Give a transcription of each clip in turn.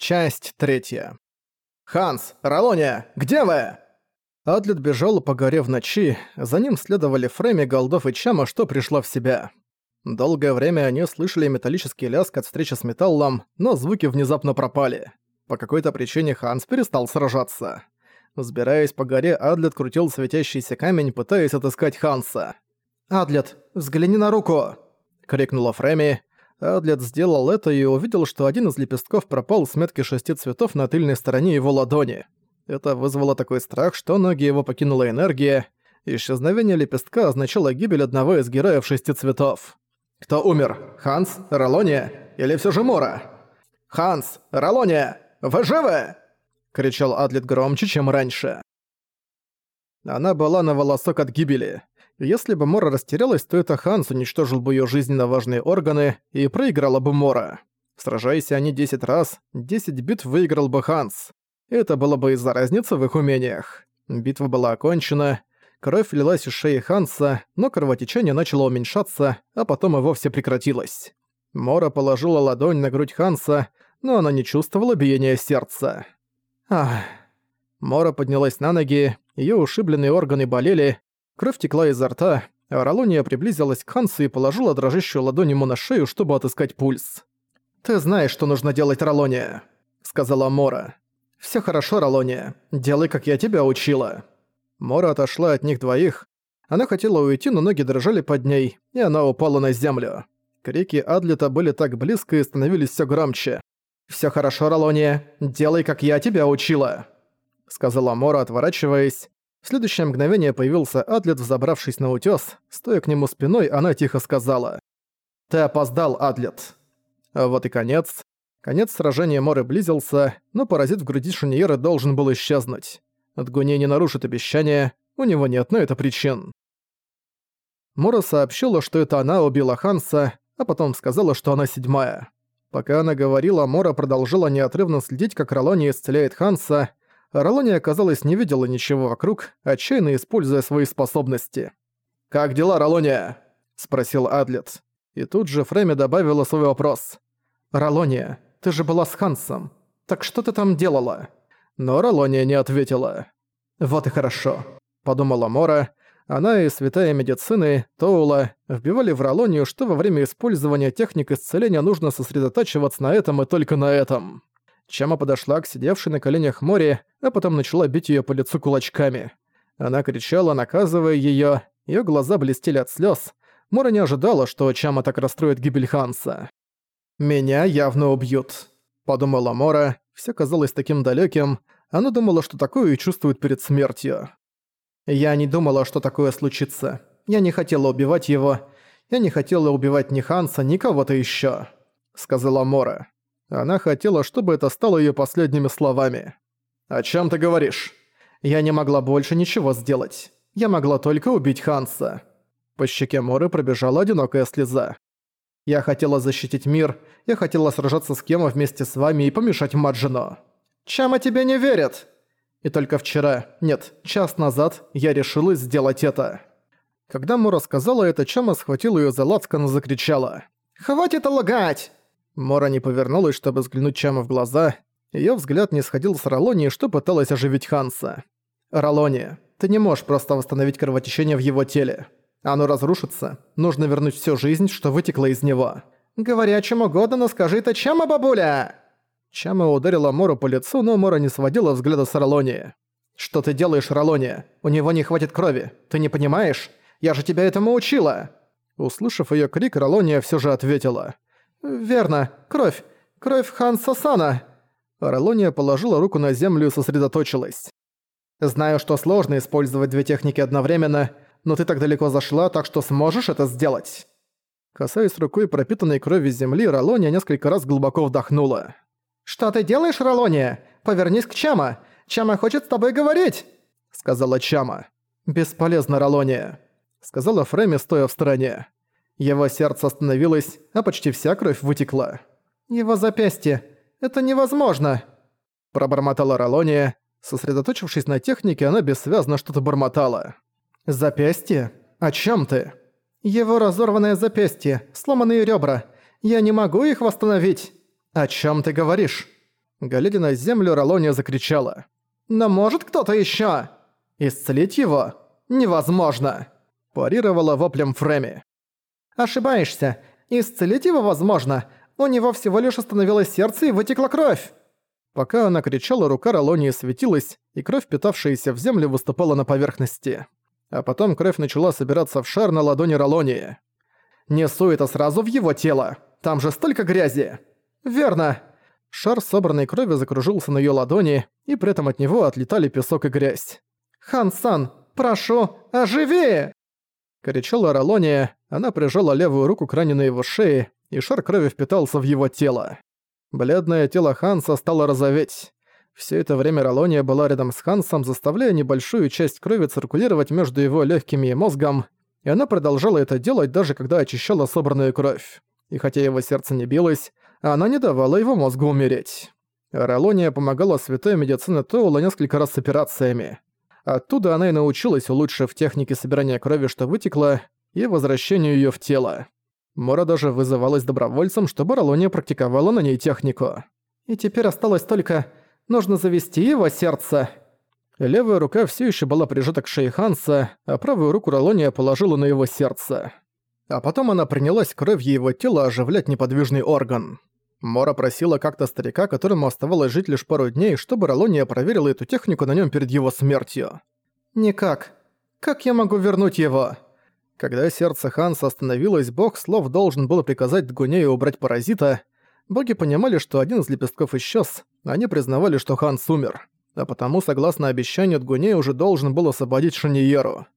Часть третья. «Ханс! Ролония! Где вы?» Адлет бежал по горе в ночи, за ним следовали Фрейми, Голдов и Чама, что пришла в себя. Долгое время они слышали металлический лязг от встречи с металлом, но звуки внезапно пропали. По какой-то причине Ханс перестал сражаться. Взбираясь по горе, Адлет крутил светящийся камень, пытаясь отыскать Ханса. «Адлет, взгляни на руку!» — крикнула Фрейми. Адлет сделал это и увидел, что один из лепестков пропал с метки шести цветов на тыльной стороне его ладони. Это вызвало такой страх, что ноги его покинула энергия. Исчезновение лепестка означало гибель одного из героев шести цветов. «Кто умер? Ханс? Ролония? Или все же Мора?» «Ханс! Ролония! Вы живы?» — кричал Адлет громче, чем раньше. Она была на волосок от гибели. Если бы Мора растерялась, то это Ханс уничтожил бы ее жизненно важные органы и проиграла бы Мора. Сражаясь они 10 раз, 10 битв выиграл бы Ханс. Это было бы из-за разницы в их умениях. Битва была окончена, кровь лилась из шеи Ханса, но кровотечение начало уменьшаться, а потом и вовсе прекратилось. Мора положила ладонь на грудь Ханса, но она не чувствовала биения сердца. Ах. Мора поднялась на ноги, ее ушибленные органы болели, Кровь текла изо рта, а Ролония приблизилась к Хансу и положила дрожащую ладонь ему на шею, чтобы отыскать пульс. «Ты знаешь, что нужно делать, Ролония», — сказала Мора. «Всё хорошо, Ролония. Делай, как я тебя учила». Мора отошла от них двоих. Она хотела уйти, но ноги дрожали под ней, и она упала на землю. Крики Адлета были так близко и становились всё громче. «Всё хорошо, Ролония. Делай, как я тебя учила», — сказала Мора, отворачиваясь. В следующее мгновение появился Адлет, взобравшись на утёс. Стоя к нему спиной, она тихо сказала. «Ты опоздал, Адлет». А вот и конец. Конец сражения Моры близился, но паразит в груди Шуньера должен был исчезнуть. Отгуни не нарушит обещание, у него нет на это причин. Мора сообщила, что это она убила Ханса, а потом сказала, что она седьмая. Пока она говорила, Мора продолжила неотрывно следить, как Ролони исцеляет Ханса, Ролония, казалось, не видела ничего вокруг, отчаянно используя свои способности. «Как дела, Ролония?» – спросил Адлет. И тут же Фрейми добавила свой вопрос. «Ролония, ты же была с Хансом. Так что ты там делала?» Но Ролония не ответила. «Вот и хорошо», – подумала Мора. Она и святая медицины, Тоула, вбивали в Ролонию, что во время использования техник исцеления нужно сосредотачиваться на этом и только на этом. Чама подошла к сидевшей на коленях Море, а потом начала бить её по лицу кулачками. Она кричала, наказывая её, её глаза блестели от слёз. Мора не ожидала, что Чама так расстроит гибель Ханса. «Меня явно убьют», — подумала Мора. Всё казалось таким далёким. Она думала, что такое и чувствует перед смертью. «Я не думала, что такое случится. Я не хотела убивать его. Я не хотела убивать ни Ханса, ни кого-то ещё», — сказала Мора. Она хотела, чтобы это стало её последними словами. «О чём ты говоришь?» «Я не могла больше ничего сделать. Я могла только убить Ханса». По щеке Моры пробежала одинокая слеза. «Я хотела защитить мир, я хотела сражаться с Кема вместе с вами и помешать Маджино. Чама тебе не верят!» И только вчера, нет, час назад, я решила сделать это. Когда Мора сказала это, Чама схватила её за лацкан и закричала. «Хватит лгать! Мора не повернулась, чтобы взглянуть Чама в глаза. Её взгляд не сходил с Ролони, что пыталась оживить Ханса. «Ролони, ты не можешь просто восстановить кровотечение в его теле. Оно разрушится. Нужно вернуть всю жизнь, что вытекло из него». «Говори о чем угодно, но скажи это Чама, бабуля!» Чама ударила Мору по лицу, но Мора не сводила взгляда с Ролони. «Что ты делаешь, Ролони? У него не хватит крови. Ты не понимаешь? Я же тебя этому учила!» Услышав её крик, Ролония всё же ответила – «Верно. Кровь. Кровь Ханса Сана». Ролония положила руку на землю и сосредоточилась. «Знаю, что сложно использовать две техники одновременно, но ты так далеко зашла, так что сможешь это сделать». Касаясь рукой пропитанной крови земли, Ролония несколько раз глубоко вдохнула. «Что ты делаешь, Ролония? Повернись к Чама! Чама хочет с тобой говорить!» Сказала Чама. «Бесполезно, Ролония», сказала Фрейми, стоя в стороне. Его сердце остановилось, а почти вся кровь вытекла. «Его запястье! Это невозможно!» Пробормотала Ролония. Сосредоточившись на технике, она бессвязно что-то бормотала. «Запястье? О чем ты?» «Его разорванное запястье, сломанные ребра. Я не могу их восстановить!» «О чем ты говоришь?» Глядя на землю, Ролония закричала. «Но может кто-то ещё? Исцелить его? Невозможно!» Парировала воплем Фреми. «Ошибаешься. Исцелить его возможно. У него всего лишь остановилось сердце и вытекла кровь!» Пока она кричала, рука Ролонии светилась, и кровь, питавшаяся в землю, выступала на поверхности. А потом кровь начала собираться в шар на ладони Ролонии. «Несу это сразу в его тело! Там же столько грязи!» «Верно!» Шар собранной крови закружился на её ладони, и при этом от него отлетали песок и грязь. «Хан-сан, прошу, оживи!» Кричала Ролония, она прижала левую руку к раненой его шее, и шар крови впитался в его тело. Бледное тело Ханса стало розоветь. Все это время Ролония была рядом с Хансом, заставляя небольшую часть крови циркулировать между его легкими и мозгом, и она продолжала это делать даже когда очищала собранную кровь. И хотя его сердце не билось, она не давала его мозгу умереть. Ролония помогала святой медицине Тоула несколько раз с операциями. Оттуда она и научилась, улучшив технике собирания крови, что вытекло, и возвращению её в тело. Мора даже вызывалась добровольцем, чтобы Ролония практиковала на ней технику. И теперь осталось только... Нужно завести его сердце. Левая рука все еще была прижата к шее Ханса, а правую руку Ролония положила на его сердце. А потом она принялась кровью его тела оживлять неподвижный орган. Мора просила как-то старика, которому оставалось жить лишь пару дней, чтобы Ролония проверила эту технику на нем перед его смертью. «Никак. Как я могу вернуть его?» Когда сердце Ханса остановилось, бог слов должен был приказать Дгунею убрать паразита. Боги понимали, что один из лепестков исчез, они признавали, что Ханс умер. А потому, согласно обещанию, Дгуней уже должен был освободить Шаниеру.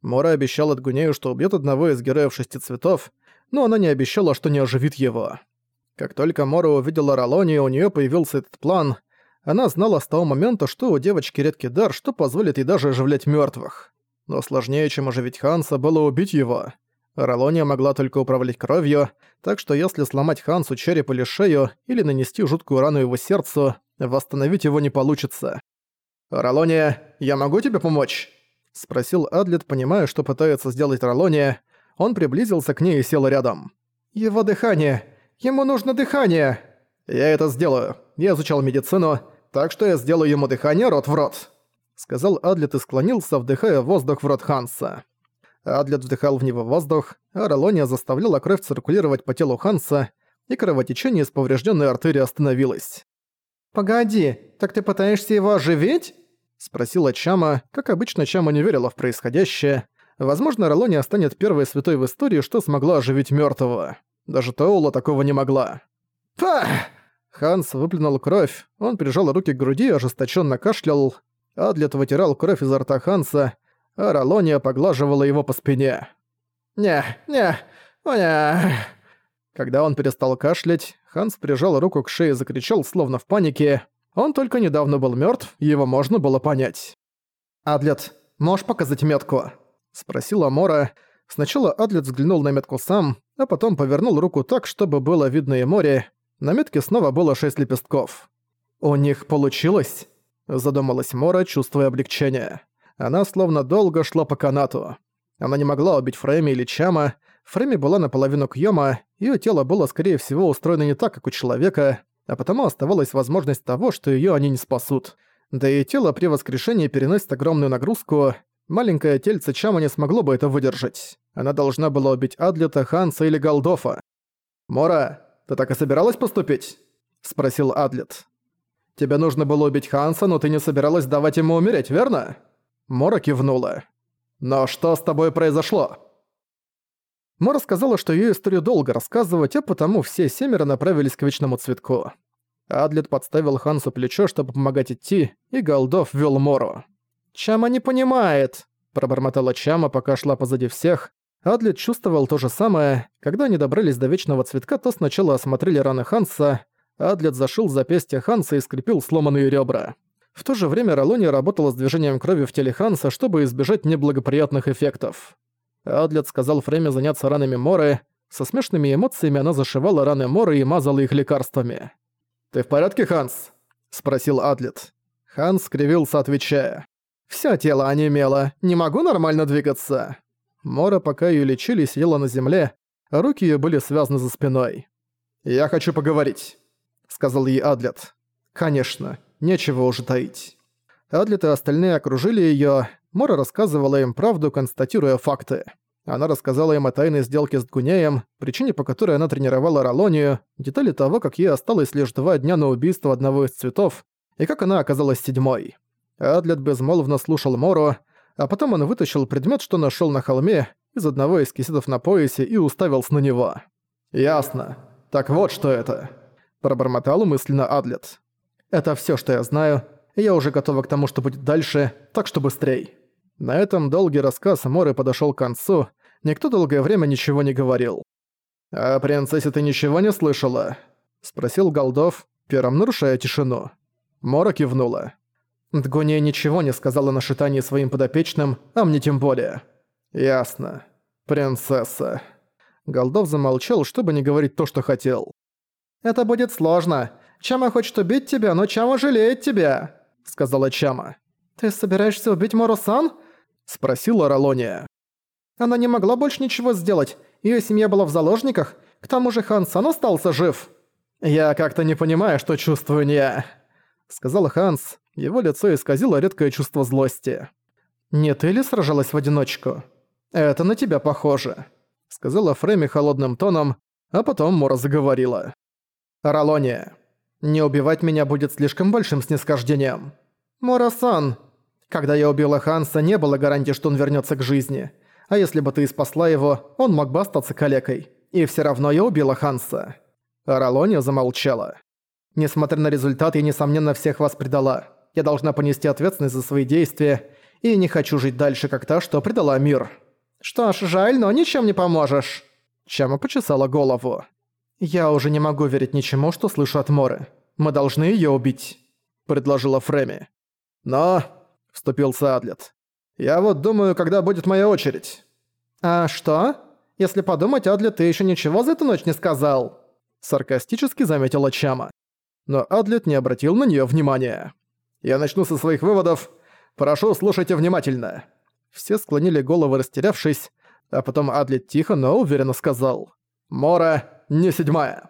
Мора обещала Дгунею, что убьет одного из героев шести цветов, но она не обещала, что не оживит его. Как только Мора увидела Ролони, у нее появился этот план. Она знала с того момента, что у девочки редкий дар, что позволит ей даже оживлять мертвых. Но сложнее, чем оживить Ханса, было убить его. Ролония могла только управлять кровью, так что если сломать Хансу череп или шею, или нанести жуткую рану его сердцу, восстановить его не получится. «Ролония, я могу тебе помочь?» — спросил Адлет, понимая, что пытается сделать Ролония. Он приблизился к ней и сел рядом. «Его дыхание! Ему нужно дыхание!» «Я это сделаю. Я изучал медицину, так что я сделаю ему дыхание рот в рот» сказал Адлет и склонился, вдыхая воздух в рот Ханса. Адлет вдыхал в него воздух, а Ролония заставляла кровь циркулировать по телу Ханса, и кровотечение из поврежденной артерии остановилось. «Погоди, так ты пытаешься его оживить?» — спросила Чама. Как обычно, Чама не верила в происходящее. Возможно, Ролония станет первой святой в истории, что смогла оживить мертвого. Даже Тоула такого не могла. «Пах!» Ханс выплюнул кровь, он прижал руки к груди и ожесточенно кашлял. Адлет вытирал кровь изо рта Ханса, а Ролония поглаживала его по спине. «Не, не, не...» Когда он перестал кашлять, Ханс прижал руку к шее и закричал, словно в панике. Он только недавно был мертв, его можно было понять. «Адлет, можешь показать метку?» — спросила Мора. Сначала Адлет взглянул на метку сам, а потом повернул руку так, чтобы было видно и море. На метке снова было шесть лепестков. «У них получилось?» Задумалась Мора, чувствуя облегчение. Она словно долго шла по канату. Она не могла убить Фрейми или Чама. Фрейми была наполовину Кьёма, её тело было, скорее всего, устроено не так, как у человека, а потому оставалась возможность того, что её они не спасут. Да и тело при воскрешении переносит огромную нагрузку, маленькое тельце Чама не смогло бы это выдержать. Она должна была убить Адлета, Ханса или Голдофа. «Мора, ты так и собиралась поступить?» — спросил Адлет. Тебе нужно было убить Ханса, но ты не собиралась давать ему умереть, верно?» Мора кивнула. «Но что с тобой произошло?» Мора сказала, что её историю долго рассказывать, а потому все семеро направились к Вечному Цветку. Адлет подставил Хансу плечо, чтобы помогать идти, и Голдов вёл Мору. «Чама не понимает», – пробормотала Чама, пока шла позади всех. Адлет чувствовал то же самое. Когда они добрались до Вечного Цветка, то сначала осмотрели раны Ханса, Адлет зашил запястье Ханса и скрепил сломанные ребра. В то же время Ролони работала с движением крови в теле Ханса, чтобы избежать неблагоприятных эффектов. Адлет сказал Фреме заняться ранами Моры. Со смешными эмоциями она зашивала раны Моры и мазала их лекарствами. «Ты в порядке, Ханс?» – спросил Адлет. Ханс скривился, отвечая. «Всё тело онемело, не могу нормально двигаться». Мора, пока её лечили, сидела на земле, а руки её были связаны за спиной. «Я хочу поговорить» сказал ей Адлет. Конечно, нечего уже таить. Адлет и остальные окружили её, Мора рассказывала им правду, констатируя факты. Она рассказала им о тайной сделке с Дгунеем, причине по которой она тренировала Ролонию, детали того, как ей осталось лишь два дня на убийство одного из цветов, и как она оказалась седьмой. Адлет безмолвно слушал Мору, а потом он вытащил предмет, что нашёл на холме, из одного из кисетов на поясе и уставился на него. «Ясно. Так вот что это», – пробормотал мысленно Адлет. «Это всё, что я знаю, я уже готова к тому, что будет дальше, так что быстрей». На этом долгий рассказ Моры подошёл к концу, никто долгое время ничего не говорил. «А о принцессе ты ничего не слышала?» – спросил Голдов, первым нарушая тишину. Мора кивнула. Дгония ничего не сказала на шитании своим подопечным, а мне тем более. «Ясно. Принцесса». Голдов замолчал, чтобы не говорить то, что хотел. «Это будет сложно. Чама хочет убить тебя, но Чама жалеет тебя», — сказала Чама. «Ты собираешься убить Моро-сан?» — спросила Ролония. «Она не могла больше ничего сделать. Её семья была в заложниках. К тому же Хан-сан остался жив». «Я как-то не понимаю, что чувствую я», — сказал Ханс. Его лицо исказило редкое чувство злости. «Не ты ли сражалась в одиночку?» «Это на тебя похоже», — сказала Фрейми холодным тоном, а потом Мора заговорила. «Ролония, не убивать меня будет слишком большим снисхождением. Мора-сан, когда я убила Ханса, не было гарантии, что он вернется к жизни. А если бы ты спасла его, он мог бы остаться калекой. И все равно я убила Ханса». Ролония замолчала. «Несмотря на результат, я, несомненно, всех вас предала. Я должна понести ответственность за свои действия, и не хочу жить дальше, как та, что предала мир». «Что ж, жаль, но ничем не поможешь». Чама почесала голову. «Я уже не могу верить ничему, что слышу от Моры. Мы должны её убить», — предложила Фреми. «Но...» — вступился Адлет. «Я вот думаю, когда будет моя очередь». «А что? Если подумать, Адлет, ты ещё ничего за эту ночь не сказал?» Саркастически заметила Чама. Но Адлет не обратил на неё внимания. «Я начну со своих выводов. Прошу, слушайте внимательно. Все склонили головы, растерявшись, а потом Адлет тихо, но уверенно сказал «Мора не седьмая».